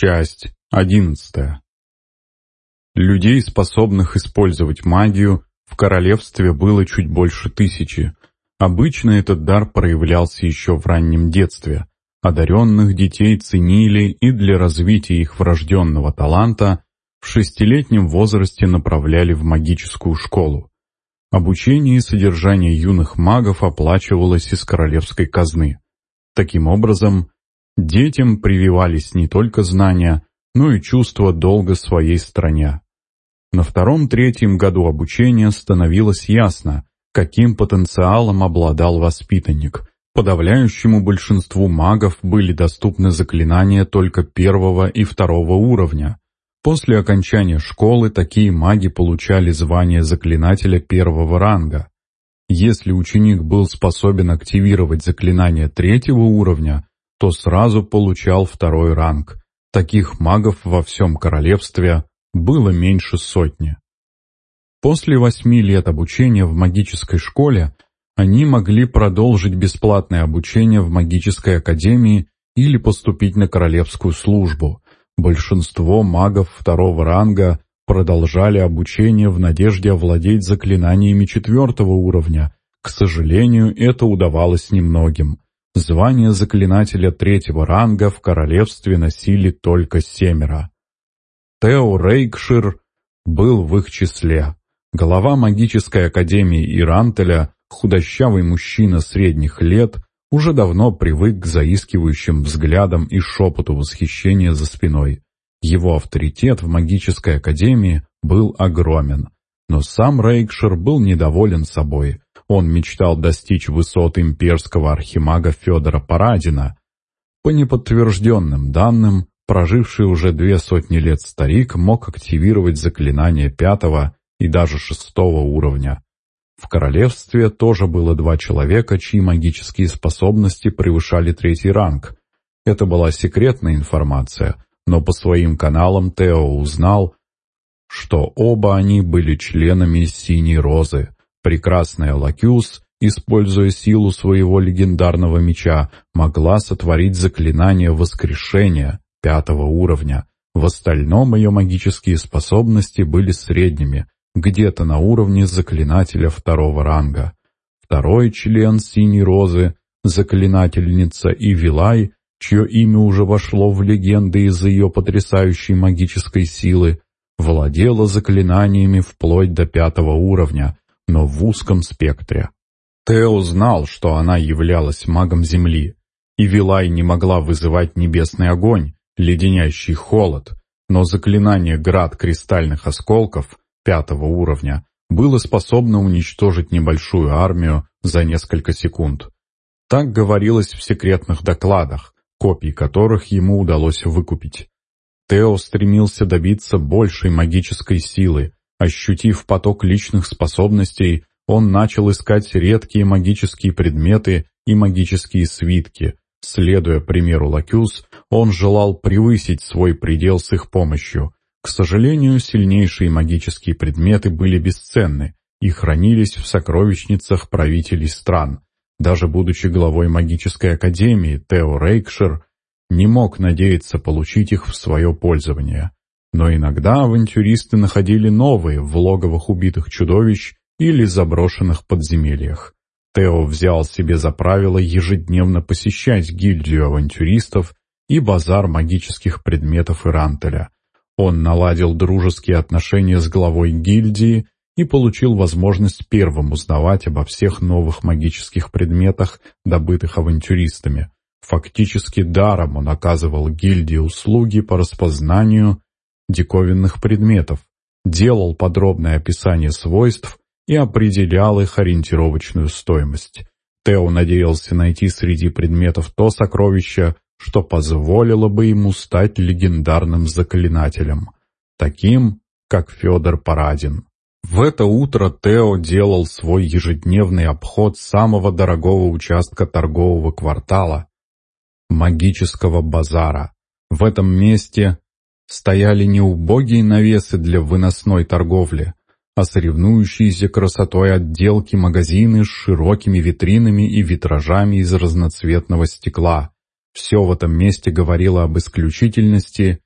Часть одиннадцатая. Людей, способных использовать магию, в королевстве было чуть больше тысячи. Обычно этот дар проявлялся еще в раннем детстве. Одаренных детей ценили и для развития их врожденного таланта в шестилетнем возрасте направляли в магическую школу. Обучение и содержание юных магов оплачивалось из королевской казны. Таким образом, Детям прививались не только знания, но и чувство долга своей стране. На втором-третьем году обучения становилось ясно, каким потенциалом обладал воспитанник. Подавляющему большинству магов были доступны заклинания только первого и второго уровня. После окончания школы такие маги получали звание заклинателя первого ранга. Если ученик был способен активировать заклинание третьего уровня, то сразу получал второй ранг. Таких магов во всем королевстве было меньше сотни. После восьми лет обучения в магической школе они могли продолжить бесплатное обучение в магической академии или поступить на королевскую службу. Большинство магов второго ранга продолжали обучение в надежде овладеть заклинаниями четвертого уровня. К сожалению, это удавалось немногим. Звание заклинателя третьего ранга в королевстве носили только семеро. Тео Рейкшир был в их числе. Глава магической академии Ирантеля, худощавый мужчина средних лет, уже давно привык к заискивающим взглядам и шепоту восхищения за спиной. Его авторитет в магической академии был огромен. Но сам Рейкшир был недоволен собой. Он мечтал достичь высот имперского архимага Федора Парадина. По неподтвержденным данным, проживший уже две сотни лет старик мог активировать заклинания пятого и даже шестого уровня. В королевстве тоже было два человека, чьи магические способности превышали третий ранг. Это была секретная информация, но по своим каналам Тео узнал, что оба они были членами «Синей розы», Прекрасная Лакюс, используя силу своего легендарного меча, могла сотворить заклинание воскрешения пятого уровня. В остальном ее магические способности были средними, где-то на уровне заклинателя второго ранга. Второй член Синей Розы, заклинательница Ивилай, чье имя уже вошло в легенды из-за ее потрясающей магической силы, владела заклинаниями вплоть до пятого уровня, но в узком спектре. Тео знал, что она являлась магом Земли, и Вилай не могла вызывать небесный огонь, леденящий холод, но заклинание «Град кристальных осколков» пятого уровня было способно уничтожить небольшую армию за несколько секунд. Так говорилось в секретных докладах, копии которых ему удалось выкупить. Тео стремился добиться большей магической силы, Ощутив поток личных способностей, он начал искать редкие магические предметы и магические свитки. Следуя примеру Лакюс, он желал превысить свой предел с их помощью. К сожалению, сильнейшие магические предметы были бесценны и хранились в сокровищницах правителей стран. Даже будучи главой магической академии, Тео Рейкшир не мог надеяться получить их в свое пользование. Но иногда авантюристы находили новые в логовах убитых чудовищ или заброшенных подземельях. Тео взял себе за правило ежедневно посещать гильдию авантюристов и базар магических предметов Ирантеля. Он наладил дружеские отношения с главой гильдии и получил возможность первым узнавать обо всех новых магических предметах, добытых авантюристами. Фактически даром он оказывал гильдии услуги по распознанию диковинных предметов, делал подробное описание свойств и определял их ориентировочную стоимость. Тео надеялся найти среди предметов то сокровище, что позволило бы ему стать легендарным заклинателем, таким, как Федор Парадин. В это утро Тео делал свой ежедневный обход самого дорогого участка торгового квартала – магического базара. В этом месте стояли не убогие навесы для выносной торговли, а соревнующиеся красотой отделки магазины с широкими витринами и витражами из разноцветного стекла. Все в этом месте говорило об исключительности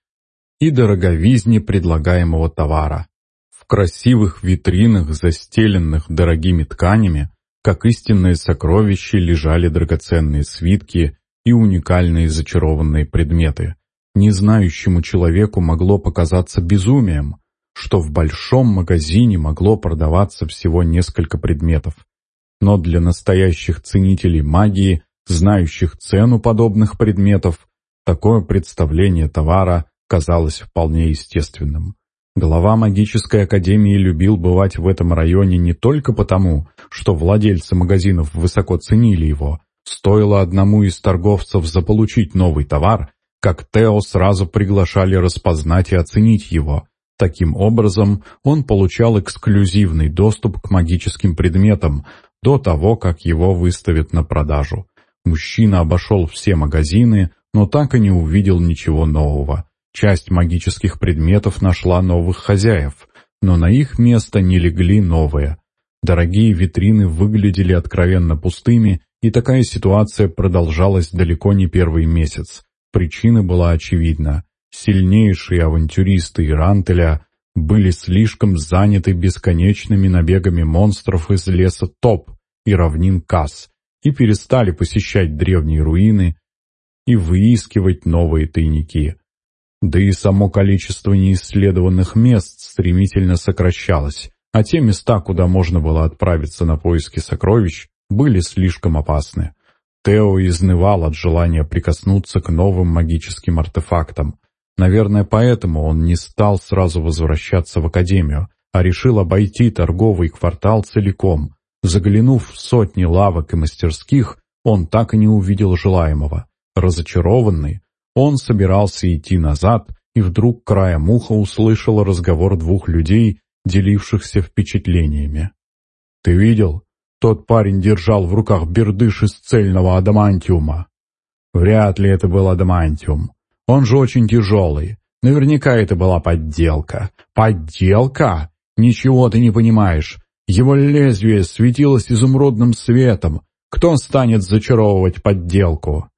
и дороговизне предлагаемого товара. В красивых витринах, застеленных дорогими тканями, как истинные сокровища лежали драгоценные свитки и уникальные зачарованные предметы. Незнающему человеку могло показаться безумием, что в большом магазине могло продаваться всего несколько предметов. Но для настоящих ценителей магии, знающих цену подобных предметов, такое представление товара казалось вполне естественным. Глава магической академии любил бывать в этом районе не только потому, что владельцы магазинов высоко ценили его. Стоило одному из торговцев заполучить новый товар, как Тео сразу приглашали распознать и оценить его. Таким образом, он получал эксклюзивный доступ к магическим предметам до того, как его выставят на продажу. Мужчина обошел все магазины, но так и не увидел ничего нового. Часть магических предметов нашла новых хозяев, но на их место не легли новые. Дорогие витрины выглядели откровенно пустыми, и такая ситуация продолжалась далеко не первый месяц. Причина была очевидна. Сильнейшие авантюристы Ирантеля были слишком заняты бесконечными набегами монстров из леса Топ и равнин Касс и перестали посещать древние руины и выискивать новые тайники. Да и само количество неисследованных мест стремительно сокращалось, а те места, куда можно было отправиться на поиски сокровищ, были слишком опасны. Тео изнывал от желания прикоснуться к новым магическим артефактам. Наверное, поэтому он не стал сразу возвращаться в академию, а решил обойти торговый квартал целиком. Заглянув в сотни лавок и мастерских, он так и не увидел желаемого. Разочарованный, он собирался идти назад, и вдруг краем уха услышал разговор двух людей, делившихся впечатлениями. «Ты видел? Тот парень держал в руках бердыш из цельного адамантиума. Вряд ли это был адамантиум. Он же очень тяжелый. Наверняка это была подделка. Подделка? Ничего ты не понимаешь. Его лезвие светилось изумрудным светом. Кто станет зачаровывать подделку?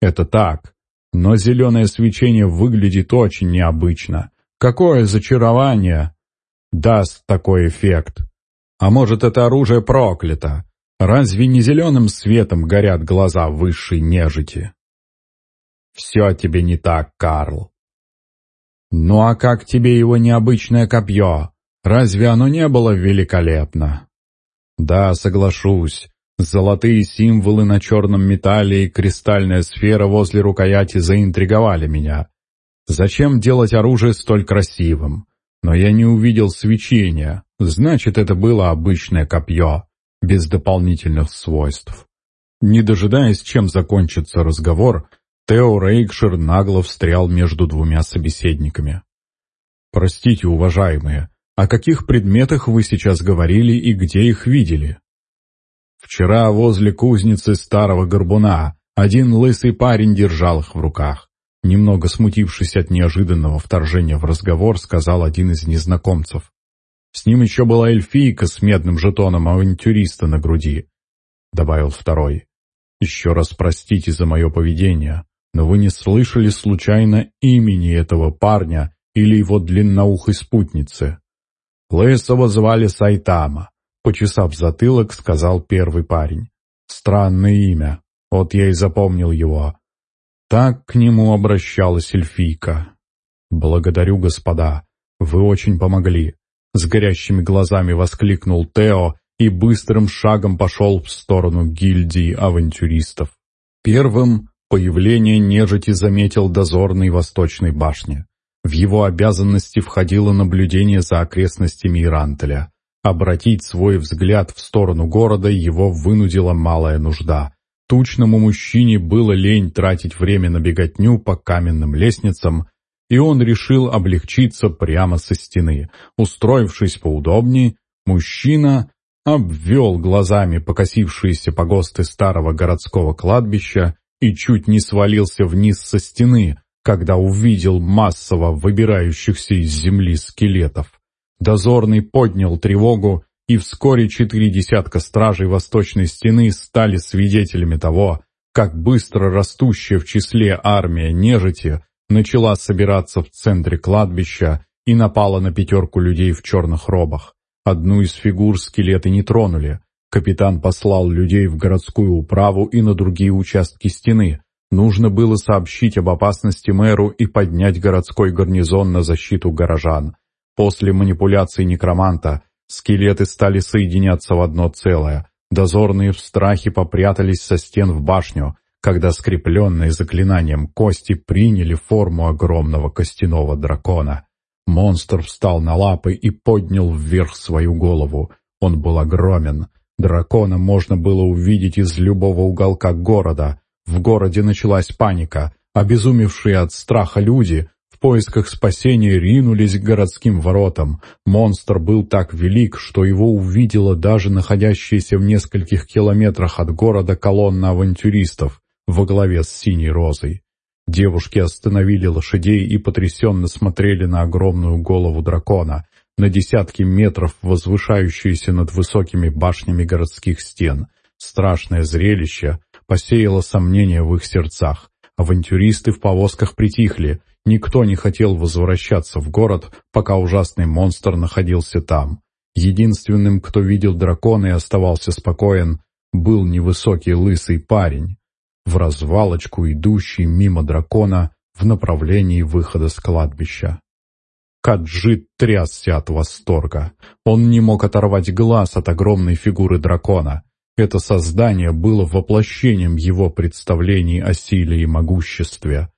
Это так, но зеленое свечение выглядит очень необычно. Какое зачарование даст такой эффект? А может, это оружие проклято? Разве не зеленым светом горят глаза высшей нежити? Все тебе не так, Карл. Ну а как тебе его необычное копье? Разве оно не было великолепно? Да, соглашусь, Золотые символы на черном металле и кристальная сфера возле рукояти заинтриговали меня. Зачем делать оружие столь красивым? Но я не увидел свечения, значит, это было обычное копье, без дополнительных свойств. Не дожидаясь, чем закончится разговор, Тео Рейкшир нагло встрял между двумя собеседниками. «Простите, уважаемые, о каких предметах вы сейчас говорили и где их видели?» Вчера возле кузницы старого горбуна один лысый парень держал их в руках. Немного смутившись от неожиданного вторжения в разговор, сказал один из незнакомцев. С ним еще была эльфийка с медным жетоном авантюриста на груди, добавил второй. Еще раз простите за мое поведение, но вы не слышали случайно имени этого парня или его длинноухой спутницы? Лысого звали Сайтама. Почесав затылок, сказал первый парень. «Странное имя. Вот я и запомнил его». Так к нему обращалась эльфийка. «Благодарю, господа. Вы очень помогли». С горящими глазами воскликнул Тео и быстрым шагом пошел в сторону гильдии авантюристов. Первым появление нежити заметил дозорный восточной башни. В его обязанности входило наблюдение за окрестностями Ирантеля. Обратить свой взгляд в сторону города его вынудила малая нужда. Тучному мужчине было лень тратить время на беготню по каменным лестницам, и он решил облегчиться прямо со стены. Устроившись поудобнее, мужчина обвел глазами покосившиеся погосты старого городского кладбища и чуть не свалился вниз со стены, когда увидел массово выбирающихся из земли скелетов. Дозорный поднял тревогу, и вскоре четыре десятка стражей Восточной Стены стали свидетелями того, как быстро растущая в числе армия нежити начала собираться в центре кладбища и напала на пятерку людей в черных робах. Одну из фигур скелеты не тронули. Капитан послал людей в городскую управу и на другие участки стены. Нужно было сообщить об опасности мэру и поднять городской гарнизон на защиту горожан. После манипуляций некроманта скелеты стали соединяться в одно целое. Дозорные в страхе попрятались со стен в башню, когда скрепленные заклинанием кости приняли форму огромного костяного дракона. Монстр встал на лапы и поднял вверх свою голову. Он был огромен. Дракона можно было увидеть из любого уголка города. В городе началась паника. Обезумевшие от страха люди поисках спасения ринулись к городским воротам. Монстр был так велик, что его увидела даже находящаяся в нескольких километрах от города колонна авантюристов во главе с синей розой. Девушки остановили лошадей и потрясенно смотрели на огромную голову дракона, на десятки метров возвышающуюся над высокими башнями городских стен. Страшное зрелище посеяло сомнения в их сердцах. Авантюристы в повозках притихли, никто не хотел возвращаться в город, пока ужасный монстр находился там. Единственным, кто видел дракона и оставался спокоен, был невысокий лысый парень в развалочку, идущий мимо дракона в направлении выхода с кладбища. Каджит трясся от восторга. Он не мог оторвать глаз от огромной фигуры дракона. Это создание было воплощением его представлений о силе и могуществе.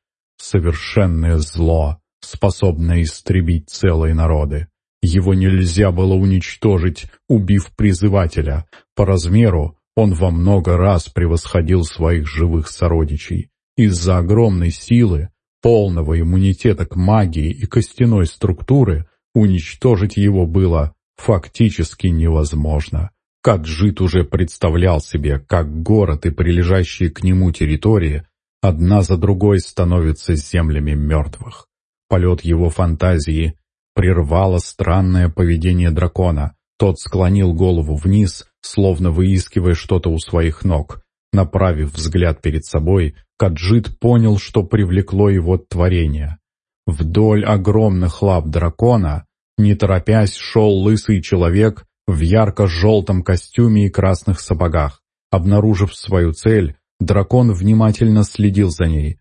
Совершенное зло, способное истребить целые народы. Его нельзя было уничтожить, убив призывателя. По размеру он во много раз превосходил своих живых сородичей. Из-за огромной силы, полного иммунитета к магии и костяной структуры уничтожить его было фактически невозможно. Каджит уже представлял себе, как город и прилежащие к нему территории одна за другой становятся землями мертвых. Полет его фантазии прервало странное поведение дракона. Тот склонил голову вниз, словно выискивая что-то у своих ног. Направив взгляд перед собой, Каджит понял, что привлекло его творение. Вдоль огромных лап дракона, не торопясь, шел лысый человек в ярко-желтом костюме и красных сапогах. Обнаружив свою цель, дракон внимательно следил за ней.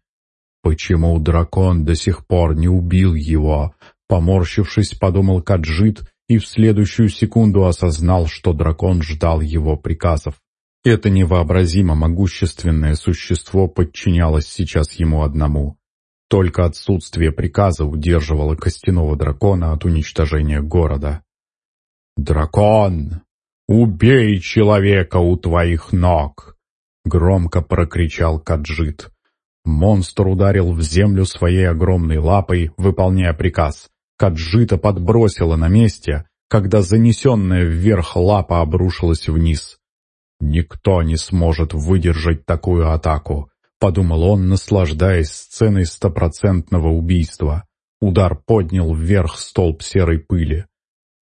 «Почему дракон до сих пор не убил его?» Поморщившись, подумал Каджит и в следующую секунду осознал, что дракон ждал его приказов. Это невообразимо могущественное существо подчинялось сейчас ему одному. Только отсутствие приказа удерживало костяного дракона от уничтожения города. «Дракон, убей человека у твоих ног!» — громко прокричал Каджит. Монстр ударил в землю своей огромной лапой, выполняя приказ. Каджита подбросила на месте, когда занесенная вверх лапа обрушилась вниз. «Никто не сможет выдержать такую атаку», — подумал он, наслаждаясь сценой стопроцентного убийства. Удар поднял вверх столб серой пыли.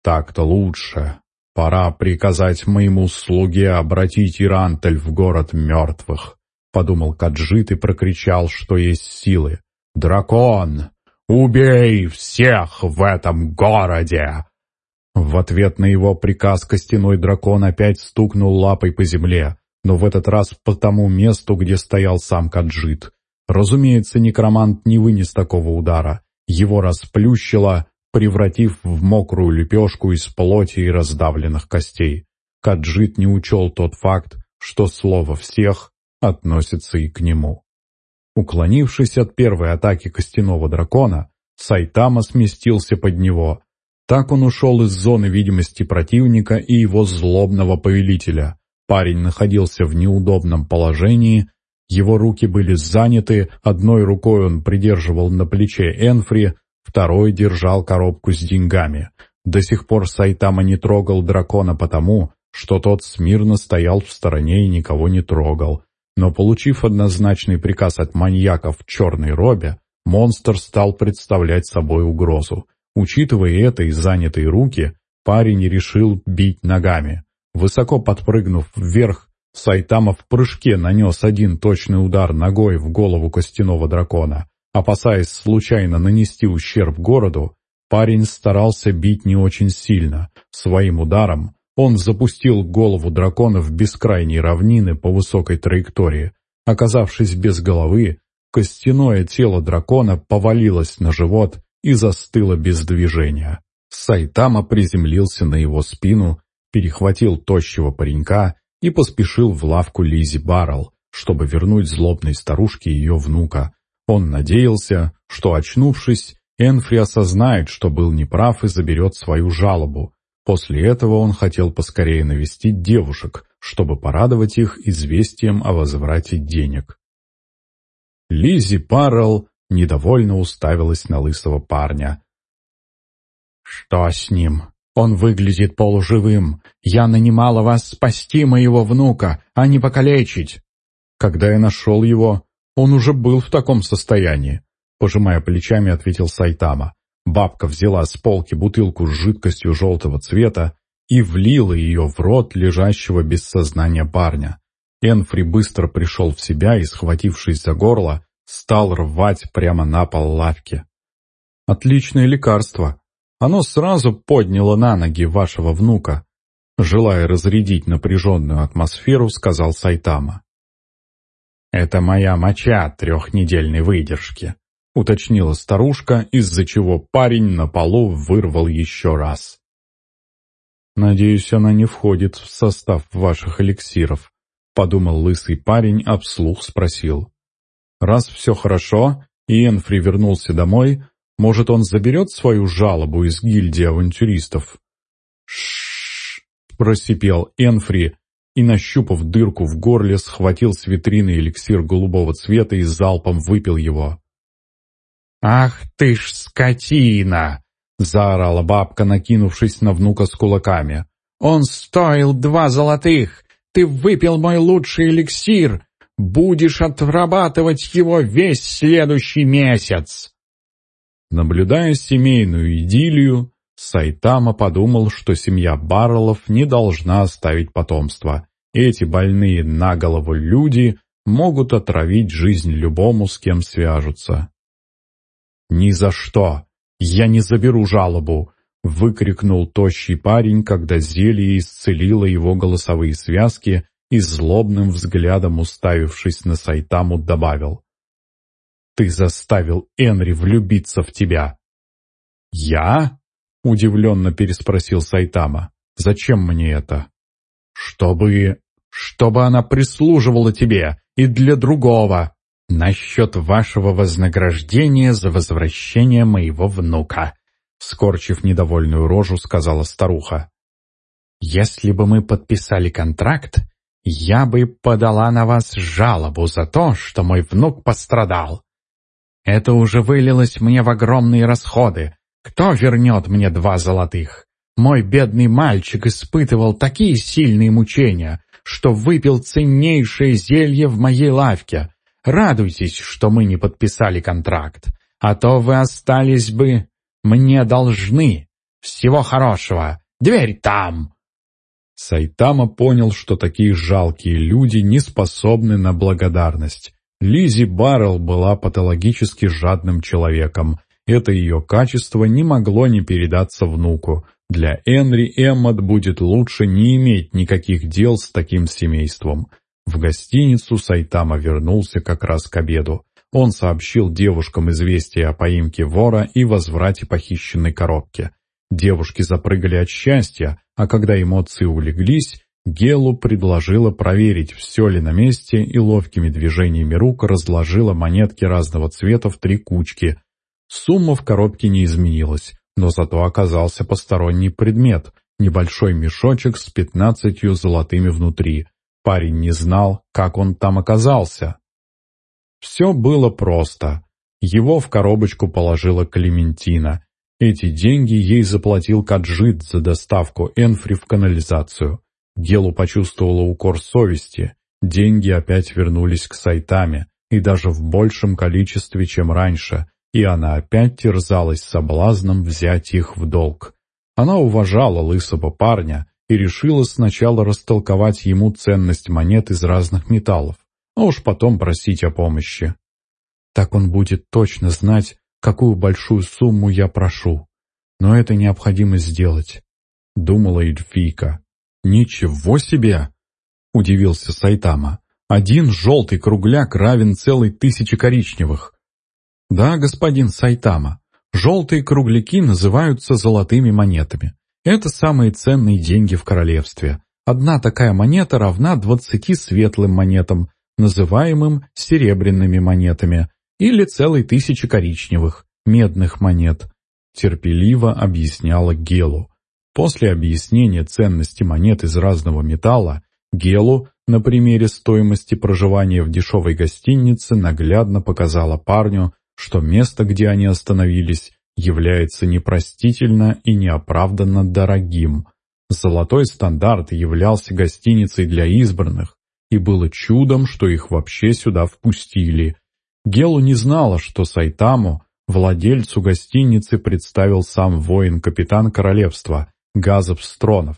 «Так-то лучше. Пора приказать моему слуге обратить Ирантель в город мертвых», — подумал Каджит и прокричал, что есть силы. «Дракон! «Убей всех в этом городе!» В ответ на его приказ костяной дракон опять стукнул лапой по земле, но в этот раз по тому месту, где стоял сам Каджит. Разумеется, некромант не вынес такого удара. Его расплющило, превратив в мокрую лепешку из плоти и раздавленных костей. Каджит не учел тот факт, что слово «всех» относится и к нему. Уклонившись от первой атаки костяного дракона, Сайтама сместился под него. Так он ушел из зоны видимости противника и его злобного повелителя. Парень находился в неудобном положении, его руки были заняты, одной рукой он придерживал на плече Энфри, второй держал коробку с деньгами. До сих пор Сайтама не трогал дракона потому, что тот смирно стоял в стороне и никого не трогал. Но получив однозначный приказ от маньяка в черной робе, монстр стал представлять собой угрозу. Учитывая это и занятые руки, парень решил бить ногами. Высоко подпрыгнув вверх, Сайтама в прыжке нанес один точный удар ногой в голову костяного дракона. Опасаясь случайно нанести ущерб городу, парень старался бить не очень сильно. Своим ударом он запустил голову дракона в бескрайние равнины по высокой траектории. Оказавшись без головы, костяное тело дракона повалилось на живот и застыло без движения. Сайтама приземлился на его спину, перехватил тощего паренька и поспешил в лавку Лизи Баррелл, чтобы вернуть злобной старушке ее внука. Он надеялся, что, очнувшись, Энфри осознает, что был неправ и заберет свою жалобу. После этого он хотел поскорее навестить девушек, чтобы порадовать их известием о возврате денег. Лизи Паррелл недовольно уставилась на лысого парня. «Что с ним? Он выглядит полуживым. Я нанимала вас спасти моего внука, а не покалечить. Когда я нашел его, он уже был в таком состоянии», пожимая плечами, ответил Сайтама. Бабка взяла с полки бутылку с жидкостью желтого цвета и влила ее в рот лежащего без сознания парня. Энфри быстро пришел в себя и, схватившись за горло, стал рвать прямо на пол лавки. «Отличное лекарство. Оно сразу подняло на ноги вашего внука», желая разрядить напряженную атмосферу, сказал Сайтама. «Это моя моча трехнедельной выдержки», — уточнила старушка, из-за чего парень на полу вырвал еще раз. «Надеюсь, она не входит в состав ваших эликсиров», — подумал лысый парень, а вслух спросил. «Раз все хорошо, и Энфри вернулся домой, может, он заберет свою жалобу из гильдии авантюристов?» «Ш-ш-ш!» просипел Энфри, и, нащупав дырку в горле, схватил с витрины эликсир голубого цвета и залпом выпил его. «Ах ты ж скотина!» — заорала бабка, накинувшись на внука с кулаками. «Он стоил два золотых! Ты выпил мой лучший эликсир! Будешь отрабатывать его весь следующий месяц!» Наблюдая семейную идиллию, Сайтама подумал, что семья Баррелов не должна оставить потомство. Эти больные на голову люди могут отравить жизнь любому, с кем свяжутся. «Ни за что! Я не заберу жалобу!» — выкрикнул тощий парень, когда зелье исцелило его голосовые связки и злобным взглядом, уставившись на Сайтаму, добавил. «Ты заставил Энри влюбиться в тебя!» «Я?» — удивленно переспросил Сайтама. «Зачем мне это?» «Чтобы... чтобы она прислуживала тебе и для другого!» насчет вашего вознаграждения за возвращение моего внука», скорчив недовольную рожу, сказала старуха. «Если бы мы подписали контракт, я бы подала на вас жалобу за то, что мой внук пострадал. Это уже вылилось мне в огромные расходы. Кто вернет мне два золотых? Мой бедный мальчик испытывал такие сильные мучения, что выпил ценнейшее зелье в моей лавке, Радуйтесь, что мы не подписали контракт, а то вы остались бы мне должны. Всего хорошего. Дверь там!» Сайтама понял, что такие жалкие люди не способны на благодарность. Лизи Баррелл была патологически жадным человеком. Это ее качество не могло не передаться внуку. Для Энри Эммот будет лучше не иметь никаких дел с таким семейством. В гостиницу Сайтама вернулся как раз к обеду. Он сообщил девушкам известие о поимке вора и возврате похищенной коробки. Девушки запрыгали от счастья, а когда эмоции улеглись, Гелу предложила проверить, все ли на месте, и ловкими движениями рук разложила монетки разного цвета в три кучки. Сумма в коробке не изменилась, но зато оказался посторонний предмет — небольшой мешочек с пятнадцатью золотыми внутри. Парень не знал, как он там оказался. Все было просто. Его в коробочку положила Клементина. Эти деньги ей заплатил Каджит за доставку Энфри в канализацию. Гелу почувствовала укор совести. Деньги опять вернулись к сайтаме, и даже в большем количестве, чем раньше, и она опять терзалась соблазном взять их в долг. Она уважала лысого парня, и решила сначала растолковать ему ценность монет из разных металлов, а уж потом просить о помощи. Так он будет точно знать, какую большую сумму я прошу. Но это необходимо сделать», — думала эльфийка. «Ничего себе!» — удивился Сайтама. «Один желтый кругляк равен целой тысяче коричневых». «Да, господин Сайтама, желтые кругляки называются золотыми монетами. Это самые ценные деньги в королевстве. Одна такая монета равна двадцати светлым монетам, называемым серебряными монетами, или целой тысячи коричневых, медных монет, терпеливо объясняла Гелу. После объяснения ценности монет из разного металла, Гелу на примере стоимости проживания в дешевой гостинице наглядно показала парню, что место, где они остановились, является непростительно и неоправданно дорогим. Золотой стандарт являлся гостиницей для избранных, и было чудом, что их вообще сюда впустили. Гелу не знала, что Сайтаму, владельцу гостиницы, представил сам воин-капитан королевства, Газов Стронов.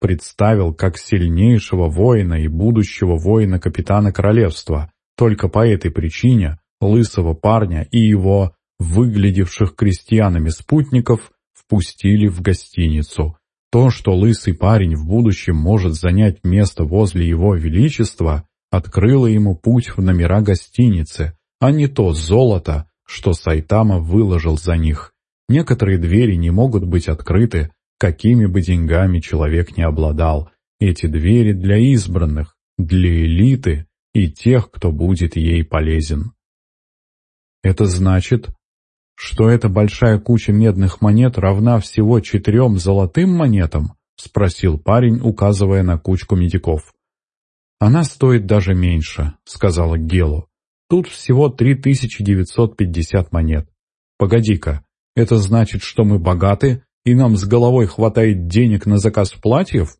Представил как сильнейшего воина и будущего воина-капитана королевства. Только по этой причине лысого парня и его, выглядевших крестьянами спутников, впустили в гостиницу. То, что лысый парень в будущем может занять место возле его величества, открыло ему путь в номера гостиницы, а не то золото, что Сайтама выложил за них. Некоторые двери не могут быть открыты, какими бы деньгами человек не обладал. Эти двери для избранных, для элиты и тех, кто будет ей полезен. Это значит, «Что эта большая куча медных монет равна всего четырем золотым монетам?» — спросил парень, указывая на кучку медиков. «Она стоит даже меньше», — сказала Гелу. «Тут всего 3950 монет. Погоди-ка, это значит, что мы богаты, и нам с головой хватает денег на заказ платьев?»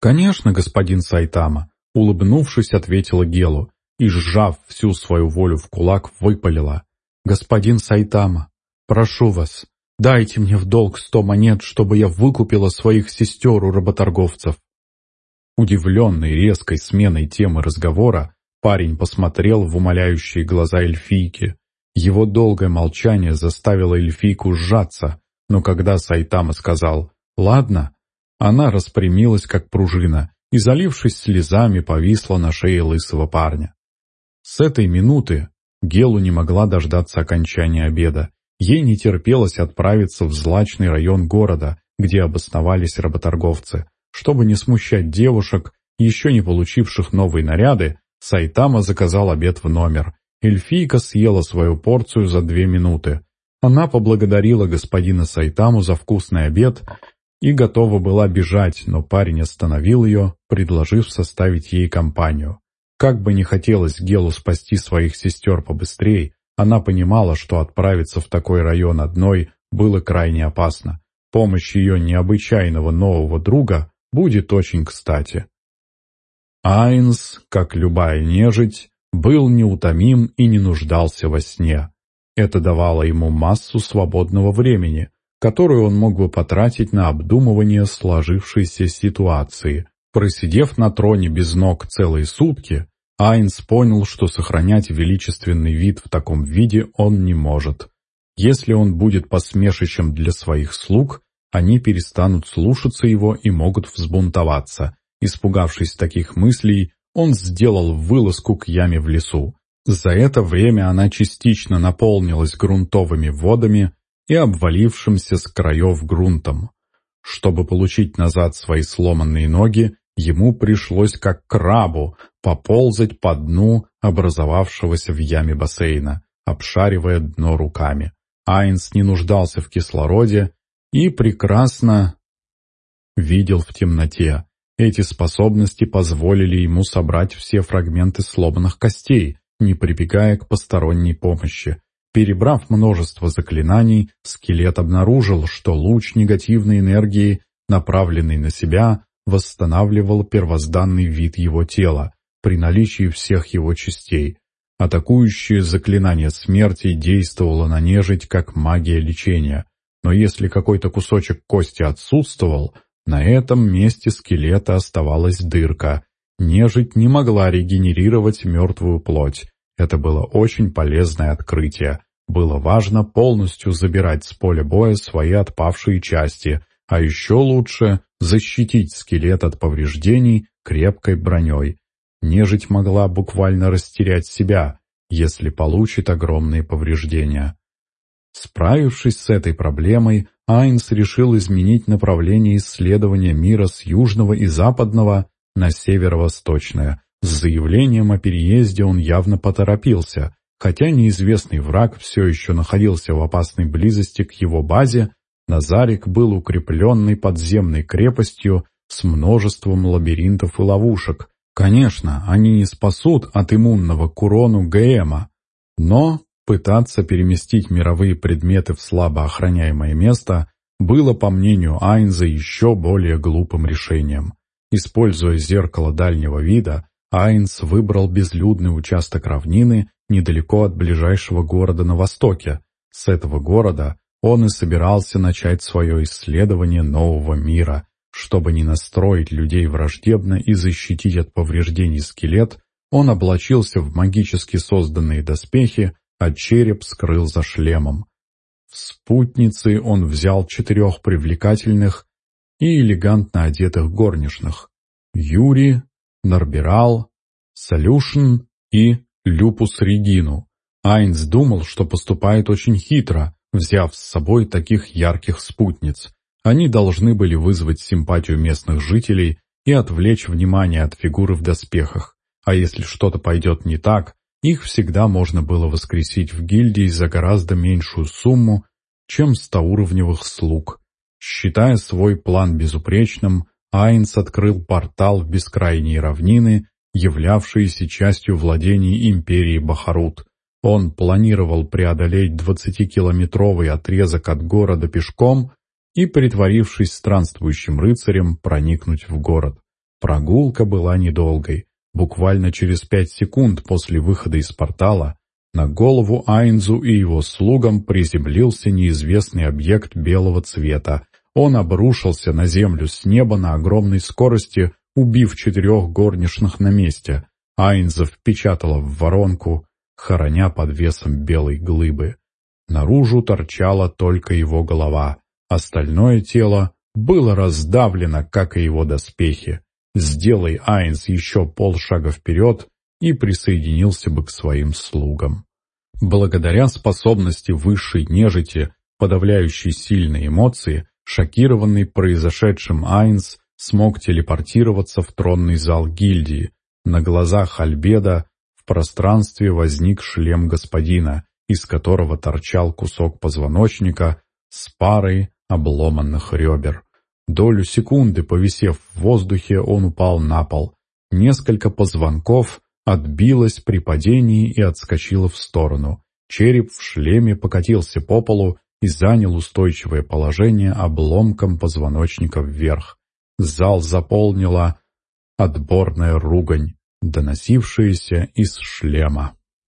«Конечно, господин Сайтама», — улыбнувшись, ответила Гелу и, сжав всю свою волю в кулак, выпалила. «Господин Сайтама, Прошу вас, дайте мне в долг сто монет, чтобы я выкупила своих сестер у работорговцев». Удивленный резкой сменой темы разговора, парень посмотрел в умоляющие глаза эльфийки. Его долгое молчание заставило эльфийку сжаться, но когда Сайтама сказал «Ладно», она распрямилась как пружина и, залившись слезами, повисла на шее лысого парня. С этой минуты Гелу не могла дождаться окончания обеда Ей не терпелось отправиться в злачный район города, где обосновались работорговцы. Чтобы не смущать девушек, еще не получивших новые наряды, Сайтама заказал обед в номер. Эльфийка съела свою порцию за две минуты. Она поблагодарила господина Сайтаму за вкусный обед и готова была бежать, но парень остановил ее, предложив составить ей компанию. Как бы не хотелось Гелу спасти своих сестер побыстрее, она понимала, что отправиться в такой район одной было крайне опасно. Помощь ее необычайного нового друга будет очень кстати. Айнс, как любая нежить, был неутомим и не нуждался во сне. Это давало ему массу свободного времени, которую он мог бы потратить на обдумывание сложившейся ситуации. Просидев на троне без ног целые сутки, Айнс понял, что сохранять величественный вид в таком виде он не может. Если он будет посмешищем для своих слуг, они перестанут слушаться его и могут взбунтоваться. Испугавшись таких мыслей, он сделал вылазку к яме в лесу. За это время она частично наполнилась грунтовыми водами и обвалившимся с краев грунтом. Чтобы получить назад свои сломанные ноги, Ему пришлось, как крабу, поползать по дну образовавшегося в яме бассейна, обшаривая дно руками. Айнс не нуждался в кислороде и прекрасно видел в темноте. Эти способности позволили ему собрать все фрагменты сломанных костей, не прибегая к посторонней помощи. Перебрав множество заклинаний, скелет обнаружил, что луч негативной энергии, направленный на себя, восстанавливал первозданный вид его тела при наличии всех его частей. Атакующее заклинание смерти действовало на нежить как магия лечения, но если какой-то кусочек кости отсутствовал, на этом месте скелета оставалась дырка. Нежить не могла регенерировать мертвую плоть. Это было очень полезное открытие. Было важно полностью забирать с поля боя свои отпавшие части, а еще лучше защитить скелет от повреждений крепкой броней. Нежить могла буквально растерять себя, если получит огромные повреждения. Справившись с этой проблемой, Айнс решил изменить направление исследования мира с южного и западного на северо-восточное. С заявлением о переезде он явно поторопился, хотя неизвестный враг все еще находился в опасной близости к его базе, Назарик был укрепленной подземной крепостью с множеством лабиринтов и ловушек. Конечно, они не спасут от иммунного к ГМа, но Пытаться переместить мировые предметы в слабо охраняемое место было, по мнению Айнза, еще более глупым решением. Используя зеркало дальнего вида, Айнс выбрал безлюдный участок равнины недалеко от ближайшего города на востоке. С этого города он и собирался начать свое исследование нового мира. Чтобы не настроить людей враждебно и защитить от повреждений скелет, он облачился в магически созданные доспехи, а череп скрыл за шлемом. В спутницы он взял четырех привлекательных и элегантно одетых горничных — Юри, Нарбирал, Солюшн и Люпус Регину. Айнс думал, что поступает очень хитро, взяв с собой таких ярких спутниц. Они должны были вызвать симпатию местных жителей и отвлечь внимание от фигуры в доспехах. А если что-то пойдет не так, их всегда можно было воскресить в гильдии за гораздо меньшую сумму, чем стауровневых слуг. Считая свой план безупречным, Айнс открыл портал в бескрайние равнины, являвшиеся частью владений империи Бахарут. Он планировал преодолеть 20-километровый отрезок от города пешком и, притворившись странствующим рыцарем, проникнуть в город. Прогулка была недолгой. Буквально через пять секунд после выхода из портала на голову Айнзу и его слугам приземлился неизвестный объект белого цвета. Он обрушился на землю с неба на огромной скорости, убив четырех горничных на месте. Айнза впечатала в воронку, хороня под весом белой глыбы. Наружу торчала только его голова. Остальное тело было раздавлено, как и его доспехи. Сделай Айнс еще полшага вперед и присоединился бы к своим слугам. Благодаря способности высшей нежити, подавляющей сильные эмоции, шокированный произошедшим Айнс смог телепортироваться в тронный зал гильдии. На глазах Альбеда пространстве возник шлем господина, из которого торчал кусок позвоночника с парой обломанных ребер. Долю секунды, повисев в воздухе, он упал на пол. Несколько позвонков отбилось при падении и отскочило в сторону. Череп в шлеме покатился по полу и занял устойчивое положение обломком позвоночника вверх. Зал заполнила отборная ругань, доносившаяся из шлема.